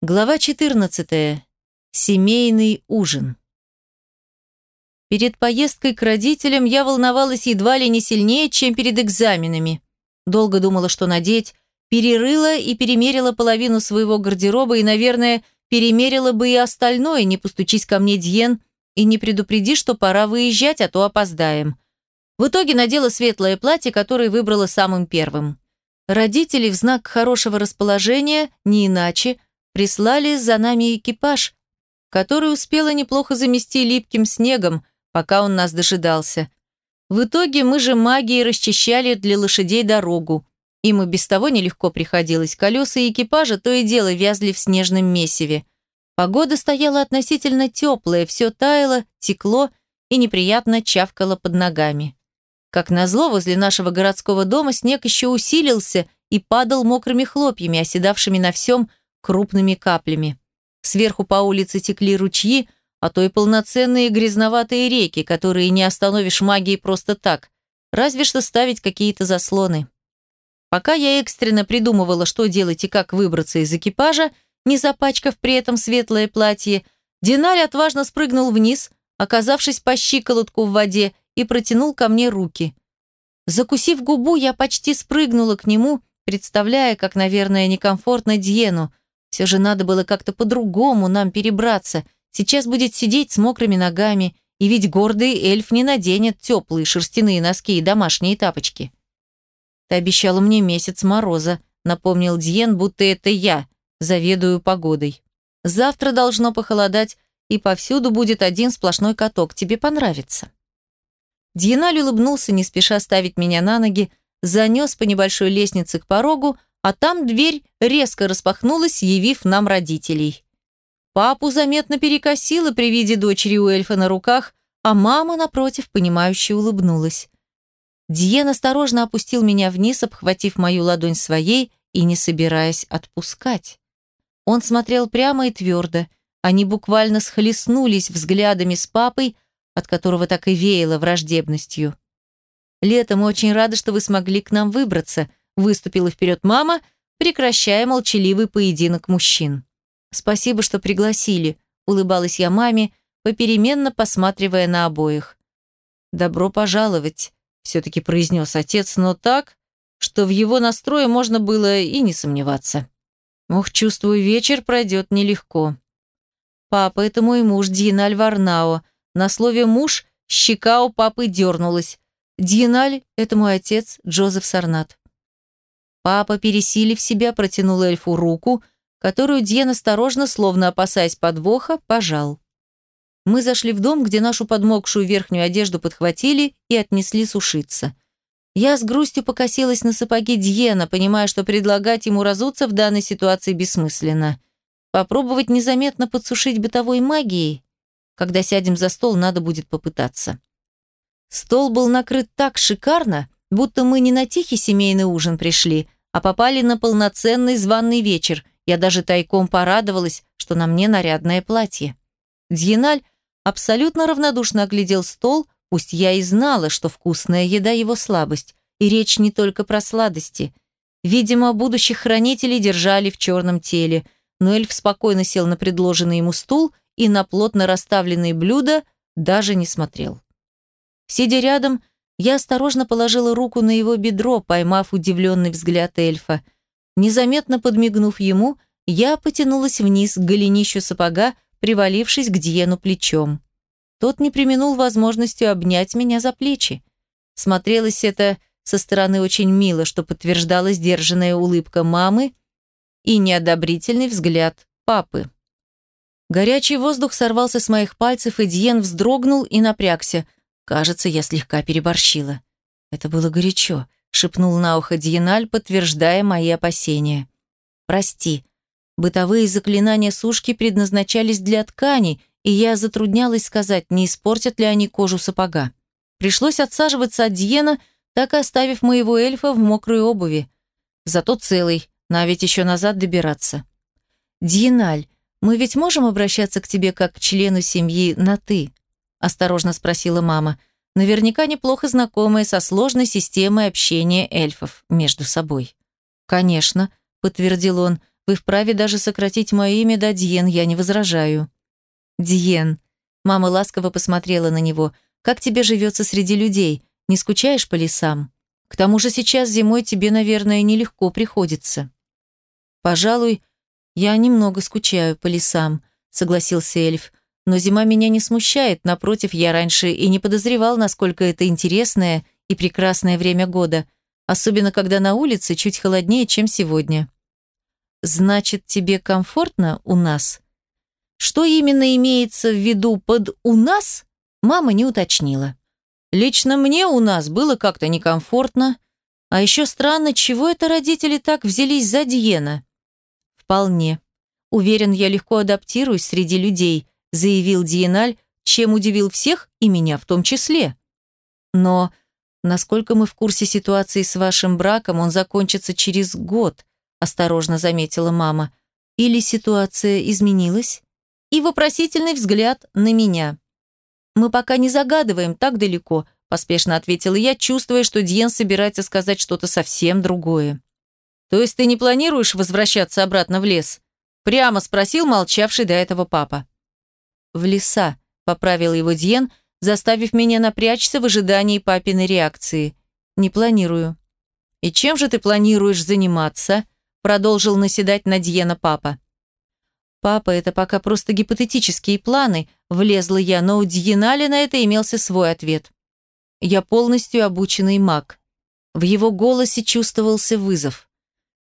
Глава 14. Семейный ужин. Перед поездкой к родителям я волновалась едва ли не сильнее, чем перед экзаменами. Долго думала, что надеть, перерыла и перемерила половину своего гардероба и, наверное, перемерила бы и остальное, не постучись ко мне Дьен и не предупреди, что пора выезжать, а то опоздаем. В итоге надела светлое платье, которое выбрала самым первым. Родители в знак хорошего расположения, не иначе – прислали за нами экипаж, который успела неплохо замести липким снегом, пока он нас дожидался. В итоге мы же магией расчищали для лошадей дорогу. Им и без того нелегко приходилось. Колеса экипажа то и дело вязли в снежном месиве. Погода стояла относительно теплая, все таяло, текло и неприятно чавкало под ногами. Как назло, возле нашего городского дома снег еще усилился и падал мокрыми хлопьями, оседавшими на всем, крупными каплями. Сверху по улице текли ручьи, а то и полноценные грязноватые реки, которые не остановишь магией просто так, разве что ставить какие-то заслоны. Пока я экстренно придумывала, что делать и как выбраться из экипажа, не запачкав при этом светлое платье, Диналь отважно спрыгнул вниз, оказавшись по щиколотку в воде, и протянул ко мне руки. Закусив губу, я почти спрыгнула к нему, представляя, как, наверное, некомфортно Дьену, все же надо было как-то по-другому нам перебраться. Сейчас будет сидеть с мокрыми ногами, и ведь гордый эльф не наденет теплые шерстяные носки и домашние тапочки. Ты обещала мне месяц мороза, напомнил Дьен, будто это я заведую погодой. Завтра должно похолодать, и повсюду будет один сплошной каток. Тебе понравится. Дьеналь улыбнулся, не спеша ставить меня на ноги, занес по небольшой лестнице к порогу, а там дверь резко распахнулась, явив нам родителей. Папу заметно перекосило при виде дочери у эльфа на руках, а мама, напротив, понимающе улыбнулась. Диен осторожно опустил меня вниз, обхватив мою ладонь своей и не собираясь отпускать. Он смотрел прямо и твердо. Они буквально схлестнулись взглядами с папой, от которого так и веяло враждебностью. «Летом очень рада, что вы смогли к нам выбраться», Выступила вперед мама, прекращая молчаливый поединок мужчин. «Спасибо, что пригласили», — улыбалась я маме, попеременно посматривая на обоих. «Добро пожаловать», — все-таки произнес отец, но так, что в его настрое можно было и не сомневаться. Ох, чувствую, вечер пройдет нелегко. «Папа, это мой муж, Диналь Варнао». На слове «муж» щека у папы дернулась. «Диналь – это мой отец, Джозеф Сарнат». Папа, пересилив себя, протянул эльфу руку, которую Дьен осторожно, словно опасаясь подвоха, пожал. Мы зашли в дом, где нашу подмокшую верхнюю одежду подхватили и отнесли сушиться. Я с грустью покосилась на сапоги Дьена, понимая, что предлагать ему разуться в данной ситуации бессмысленно. Попробовать незаметно подсушить бытовой магией? Когда сядем за стол, надо будет попытаться. Стол был накрыт так шикарно, будто мы не на тихий семейный ужин пришли, а попали на полноценный званный вечер. Я даже тайком порадовалась, что на мне нарядное платье. Дьеналь абсолютно равнодушно оглядел стол, пусть я и знала, что вкусная еда его слабость, и речь не только про сладости. Видимо, будущих хранителей держали в черном теле, но эльф спокойно сел на предложенный ему стул и на плотно расставленные блюда даже не смотрел. Сидя рядом, я осторожно положила руку на его бедро, поймав удивленный взгляд эльфа. Незаметно подмигнув ему, я потянулась вниз к голенищу сапога, привалившись к Диену плечом. Тот не применул возможностью обнять меня за плечи. Смотрелось это со стороны очень мило, что подтверждала сдержанная улыбка мамы и неодобрительный взгляд папы. Горячий воздух сорвался с моих пальцев, и Диен вздрогнул и напрягся – Кажется, я слегка переборщила. Это было горячо, шепнул на ухо Дьеналь, подтверждая мои опасения. Прости. Бытовые заклинания сушки предназначались для ткани, и я затруднялась сказать, не испортят ли они кожу сапога. Пришлось отсаживаться от Диена, так и оставив моего эльфа в мокрой обуви. Зато целый, на ведь еще назад добираться. Диеналь, мы ведь можем обращаться к тебе как к члену семьи на «ты»? Осторожно спросила мама, наверняка неплохо знакомая со сложной системой общения эльфов между собой. Конечно, подтвердил он. Вы вправе даже сократить мое имя до Диен, я не возражаю». «Диен». Мама ласково посмотрела на него. «Как тебе живется среди людей? Не скучаешь по лесам? К тому же сейчас зимой тебе, наверное, нелегко приходится». «Пожалуй, я немного скучаю по лесам», — согласился эльф. «Но зима меня не смущает, напротив, я раньше и не подозревал, насколько это интересное и прекрасное время года, особенно когда на улице чуть холоднее, чем сегодня». «Значит, тебе комфортно у нас?» Что именно имеется в виду под «у нас», мама не уточнила. Лично мне у нас было как-то некомфортно, а еще странно, чего это родители так взялись за Диена. Вполне. Уверен, я легко адаптируюсь среди людей, заявил Диеналь, чем удивил всех и меня в том числе. Но, насколько мы в курсе ситуации с вашим браком, он закончится через год, осторожно заметила мама. Или ситуация изменилась? И вопросительный взгляд на меня. Мы пока не загадываем так далеко, поспешно ответила я, чувствуя, что Диен собирается сказать что-то совсем другое. То есть ты не планируешь возвращаться обратно в лес? Прямо спросил молчавший до этого папа. В леса, поправил его Диен, заставив меня напрячься в ожидании папиной реакции. Не планирую. И чем же ты планируешь заниматься? продолжил наседать на Диена папа. «Папа, это пока просто гипотетические планы», – влезла я, но у Дьеналя на это имелся свой ответ. «Я полностью обученный маг». В его голосе чувствовался вызов.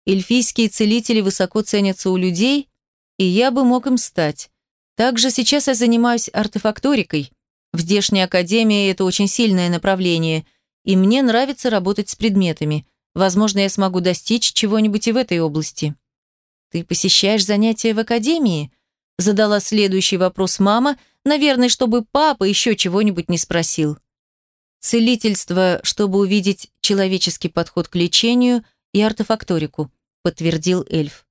Эльфийские целители высоко ценятся у людей, и я бы мог им стать. Также сейчас я занимаюсь артефакторикой. В здешней академии это очень сильное направление, и мне нравится работать с предметами. Возможно, я смогу достичь чего-нибудь и в этой области. «Ты посещаешь занятия в академии?» Задала следующий вопрос мама, наверное, чтобы папа еще чего-нибудь не спросил. «Целительство, чтобы увидеть человеческий подход к лечению и артефакторику», подтвердил эльф.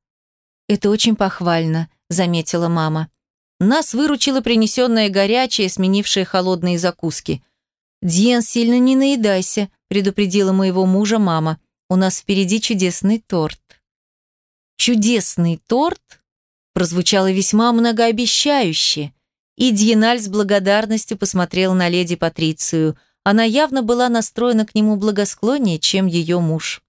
«Это очень похвально», заметила мама. Нас выручило принесенное горячее, сменившее холодные закуски. «Диен, сильно не наедайся», предупредила моего мужа мама. «У нас впереди чудесный торт». «Чудесный торт» прозвучало весьма многообещающе, и Дьеналь с благодарностью посмотрел на леди Патрицию. Она явно была настроена к нему благосклоннее, чем ее муж.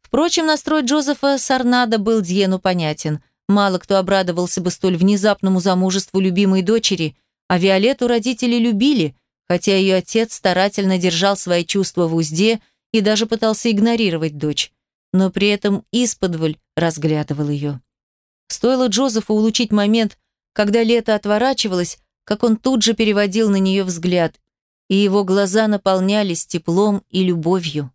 Впрочем, настрой Джозефа Сарнада был Дьену понятен. Мало кто обрадовался бы столь внезапному замужеству любимой дочери, а Виолетту родители любили, хотя ее отец старательно держал свои чувства в узде и даже пытался игнорировать дочь но при этом исподволь разглядывал ее. Стоило Джозефу улучить момент, когда лето отворачивалось, как он тут же переводил на нее взгляд, и его глаза наполнялись теплом и любовью.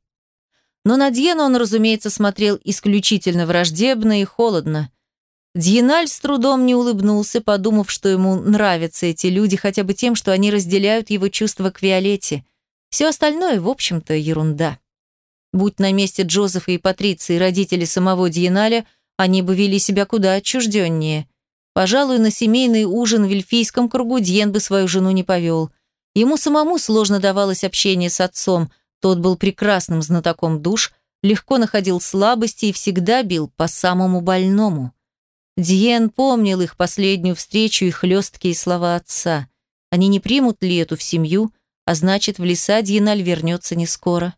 Но на Дьена он, разумеется, смотрел исключительно враждебно и холодно. Дьеналь с трудом не улыбнулся, подумав, что ему нравятся эти люди хотя бы тем, что они разделяют его чувства к Виолетте. Все остальное, в общем-то, ерунда. Будь на месте Джозефа и Патриции родители самого Диеналя, они бы вели себя куда отчужденнее. Пожалуй, на семейный ужин в эльфийском кругу Дьен бы свою жену не повел. Ему самому сложно давалось общение с отцом, тот был прекрасным знатоком душ, легко находил слабости и всегда бил по самому больному. Диен помнил их последнюю встречу и хлесткие слова отца. Они не примут ли эту в семью, а значит, в леса Диеналь вернется не скоро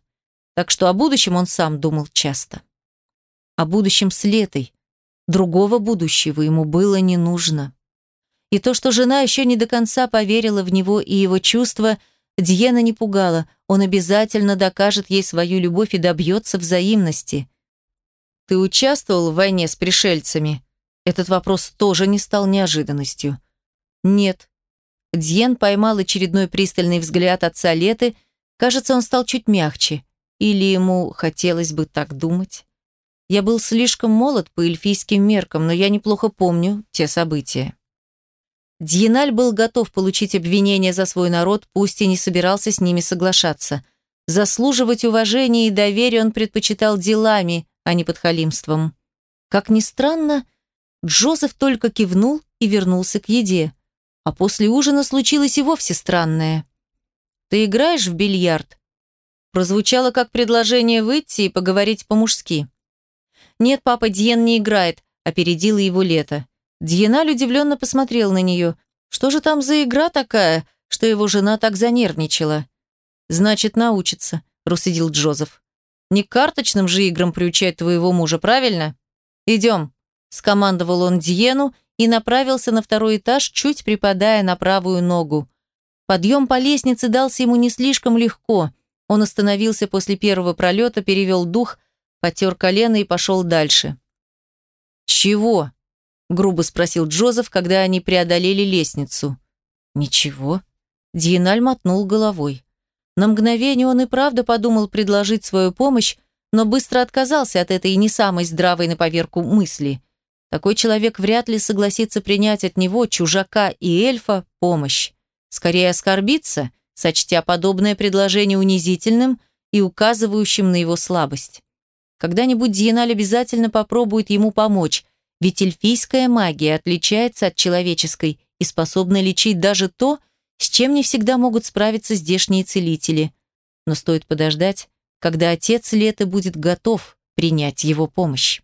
так что о будущем он сам думал часто. О будущем с Летой. Другого будущего ему было не нужно. И то, что жена еще не до конца поверила в него и его чувства, Дьена не пугала, он обязательно докажет ей свою любовь и добьется взаимности. «Ты участвовал в войне с пришельцами?» Этот вопрос тоже не стал неожиданностью. «Нет». Дьен поймал очередной пристальный взгляд отца Леты, кажется, он стал чуть мягче. Или ему хотелось бы так думать? Я был слишком молод по эльфийским меркам, но я неплохо помню те события. Дьеналь был готов получить обвинения за свой народ, пусть и не собирался с ними соглашаться. Заслуживать уважения и доверия он предпочитал делами, а не подхалимством. Как ни странно, Джозеф только кивнул и вернулся к еде. А после ужина случилось и вовсе странное. «Ты играешь в бильярд?» Прозвучало как предложение выйти и поговорить по-мужски. «Нет, папа, Диен не играет. опередила его лето. Дьеналь удивленно посмотрел на нее. Что же там за игра такая, что его жена так занервничала? Значит, научится, рассудил Джозеф. Не карточным же играм приучать твоего мужа, правильно? Идем, скомандовал он Диену и направился на второй этаж, чуть припадая на правую ногу. Подъем по лестнице дался ему не слишком легко. Он остановился после первого пролета, перевел дух, потер колено и пошел дальше. «Чего?» – грубо спросил Джозеф, когда они преодолели лестницу. «Ничего». Диеналь мотнул головой. На мгновение он и правда подумал предложить свою помощь, но быстро отказался от этой не самой здравой на поверку мысли. Такой человек вряд ли согласится принять от него, чужака и эльфа, помощь. Скорее оскорбиться, сочтя подобное предложение унизительным и указывающим на его слабость. Когда-нибудь Диеналь обязательно попробует ему помочь, ведь эльфийская магия отличается от человеческой и способна лечить даже то, с чем не всегда могут справиться здешние целители. Но стоит подождать, когда отец Лета будет готов принять его помощь.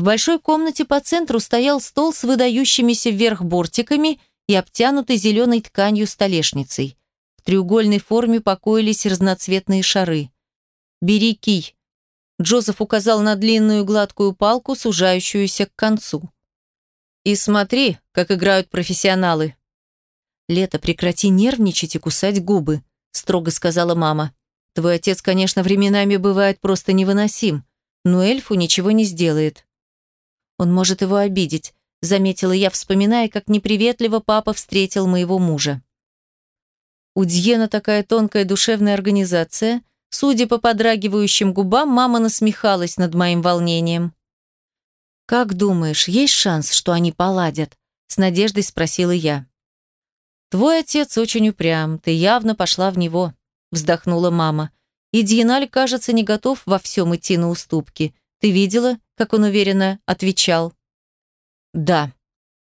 В большой комнате по центру стоял стол с выдающимися вверх бортиками и обтянутой зеленой тканью столешницей. В треугольной форме покоились разноцветные шары. «Бери кий», Джозеф указал на длинную гладкую палку, сужающуюся к концу. «И смотри, как играют профессионалы». «Лето, прекрати нервничать и кусать губы», – строго сказала мама. «Твой отец, конечно, временами бывает просто невыносим, но эльфу ничего не сделает». «Он может его обидеть», – заметила я, вспоминая, как неприветливо папа встретил моего мужа. У Дьена такая тонкая душевная организация, Судя по подрагивающим губам, мама насмехалась над моим волнением. «Как думаешь, есть шанс, что они поладят?» С надеждой спросила я. «Твой отец очень упрям, ты явно пошла в него», вздохнула мама. «И Дьеналь, кажется, не готов во всем идти на уступки. Ты видела, как он уверенно отвечал?» «Да».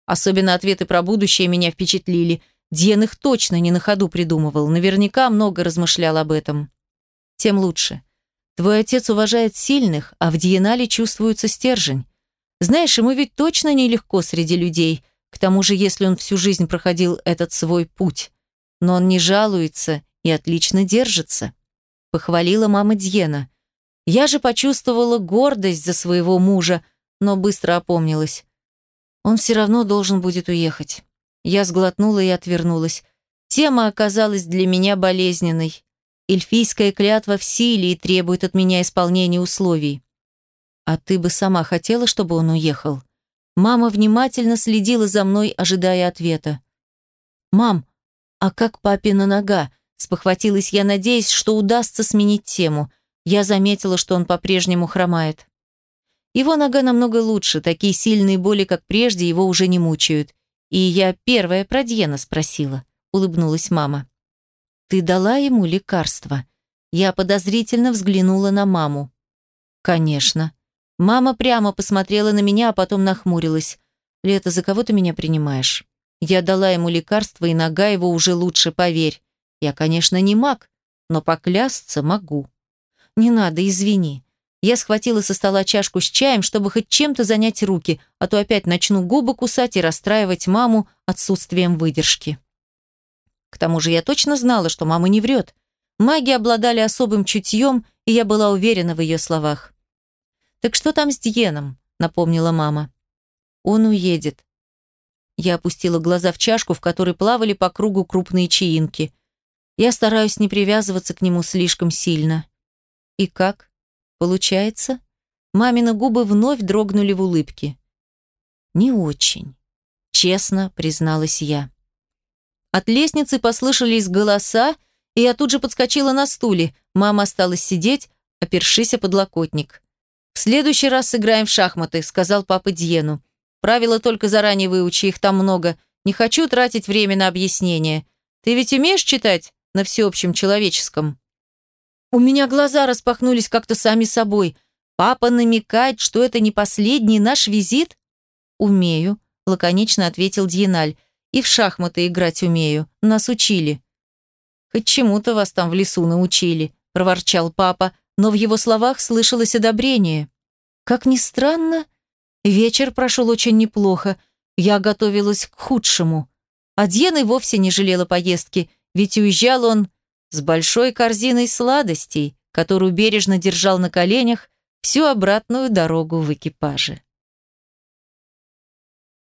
Особенно ответы про будущее меня впечатлили. Дьен их точно не на ходу придумывал, наверняка много размышлял об этом тем лучше. Твой отец уважает сильных, а в Диенале чувствуется стержень. Знаешь, ему ведь точно нелегко среди людей, к тому же, если он всю жизнь проходил этот свой путь. Но он не жалуется и отлично держится. Похвалила мама Дьена. Я же почувствовала гордость за своего мужа, но быстро опомнилась. Он все равно должен будет уехать. Я сглотнула и отвернулась. Тема оказалась для меня болезненной. Эльфийская клятва в силе и требует от меня исполнения условий. А ты бы сама хотела, чтобы он уехал? Мама внимательно следила за мной, ожидая ответа. «Мам, а как папина нога?» Спохватилась я, надеясь, что удастся сменить тему. Я заметила, что он по-прежнему хромает. Его нога намного лучше, такие сильные боли, как прежде, его уже не мучают. И я первая про Дьена спросила, улыбнулась мама. «Ты дала ему лекарство?» Я подозрительно взглянула на маму. «Конечно». Мама прямо посмотрела на меня, а потом нахмурилась. «Лето, за кого ты меня принимаешь?» Я дала ему лекарство, и нога его уже лучше, поверь. Я, конечно, не маг, но поклясться могу. Не надо, извини. Я схватила со стола чашку с чаем, чтобы хоть чем-то занять руки, а то опять начну губы кусать и расстраивать маму отсутствием выдержки. К тому же я точно знала, что мама не врет. Маги обладали особым чутьем, и я была уверена в ее словах. «Так что там с Диеном?» – напомнила мама. «Он уедет». Я опустила глаза в чашку, в которой плавали по кругу крупные чаинки. Я стараюсь не привязываться к нему слишком сильно. «И как? Получается?» Мамины губы вновь дрогнули в улыбке. «Не очень», – честно призналась я. От лестницы послышались голоса, и я тут же подскочила на стуле. Мама осталась сидеть, опершись о подлокотник. «В следующий раз сыграем в шахматы», — сказал папа Дьену. «Правила только заранее выучи, их там много. Не хочу тратить время на объяснение. Ты ведь умеешь читать на всеобщем человеческом?» У меня глаза распахнулись как-то сами собой. Папа намекает, что это не последний наш визит? «Умею», — лаконично ответил Дьеналь. И в шахматы играть умею. Нас учили». «Хоть чему-то вас там в лесу научили», – проворчал папа, но в его словах слышалось одобрение. Как ни странно, Вечер прошел очень неплохо. Я готовилась к худшему. А Дьен вовсе не жалела поездки, ведь уезжал он с большой корзиной сладостей, которую бережно держал на коленях всю обратную дорогу в экипаже.